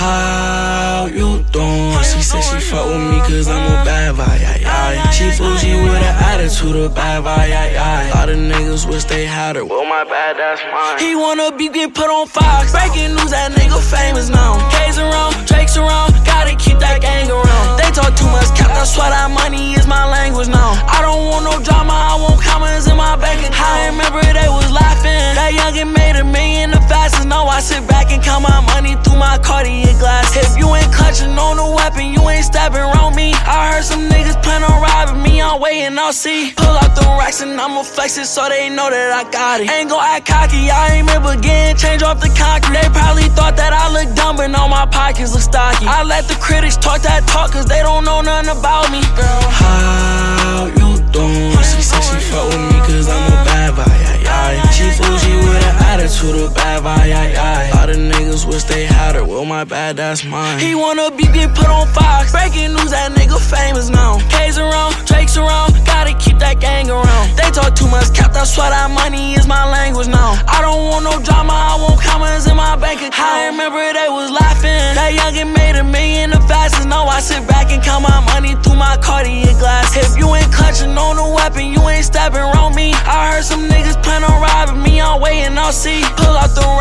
How you doing? She said she fuck with me cause I'm a bad yeah. She bougie with an attitude of bad vibe, yeah. Lot of niggas wish they had her. Well, my bad, that's mine. He wanna be get put on Fox. Breaking news, that nigga famous now. K's around, Drake's around, gotta keep that my money through my Cartier glass. If you ain't clutching on a weapon, you ain't stepping around me. I heard some niggas plan on robbing me, I'm waiting, I'll see. Pull out the racks and I'ma flex it so they know that I got it. Ain't gon' act cocky, I ain't remember getting change off the concrete. They probably thought that I look dumb, but all my pockets look stocky. I let the critics talk that talk, cause they don't know nothing about me. Girl, how you doing? She said she fuck with me cause I'm a bad boy, yeah, yeah. She bougie with an attitude of bad yeah, yeah. Lot of niggas wish they had her, well, my bad, that's mine. He wanna be get put on Fox. Breaking news, that nigga famous now. K's around, Drake's around, gotta keep that gang around. They talk too much cap, that's why that money is my language now. I don't want no drama, I want comments in my bank account. I remember they was laughing. That youngin' made a million the fastest. Now I sit back and count my money through my Cartier glass. If you ain't clutching on a weapon, you ain't stepping around me. I heard some niggas plan on robbing me, I'm waiting, I'll see. Pull out the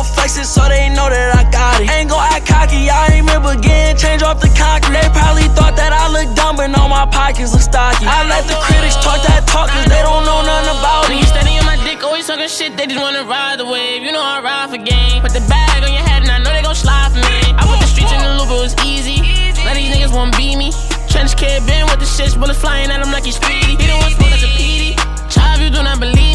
and it so they know that I got it. Ain't gon' act cocky, I ain't remember getting change off the concrete. They probably thought that I look dumb, but all my pockets look stocky. I let the critics talk that talk, cause they don't know nothing about me. Niggas steady on my dick, always talking shit, they just wanna ride the wave. You know I ride for game. Put the bag on your head and I know they gon' slide for me. I put the streets in the loop, it was easy. Now these niggas won't beat me. Trench kid been with the shits, bullets flying at him like he's speedy. He the one smoke that's a PD. Child, you do not believe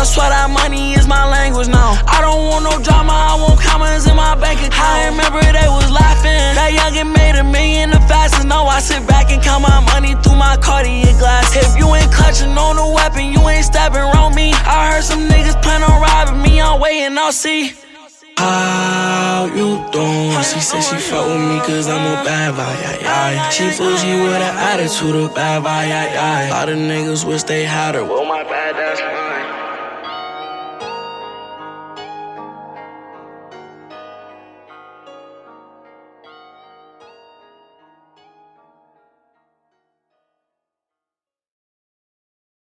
too much cap, that's why that money is my language now. I don't want no drama, I want comments in my bank account. I remember they was laughing. That youngin' made a million the fastest. Now I sit back and count my money through my Cartier glass. If you ain't clutching on a weapon, you ain't stepping around me. I heard some niggas plan on robbing me, I'm waiting, I'll see. How you doing? She said she fuck with me cause I'm a bad vibe, yeah, yeah. She bougie with an attitude of bad vibe, yeah, yeah. Lot of niggas wish they had her. Well, my bad, that's mine.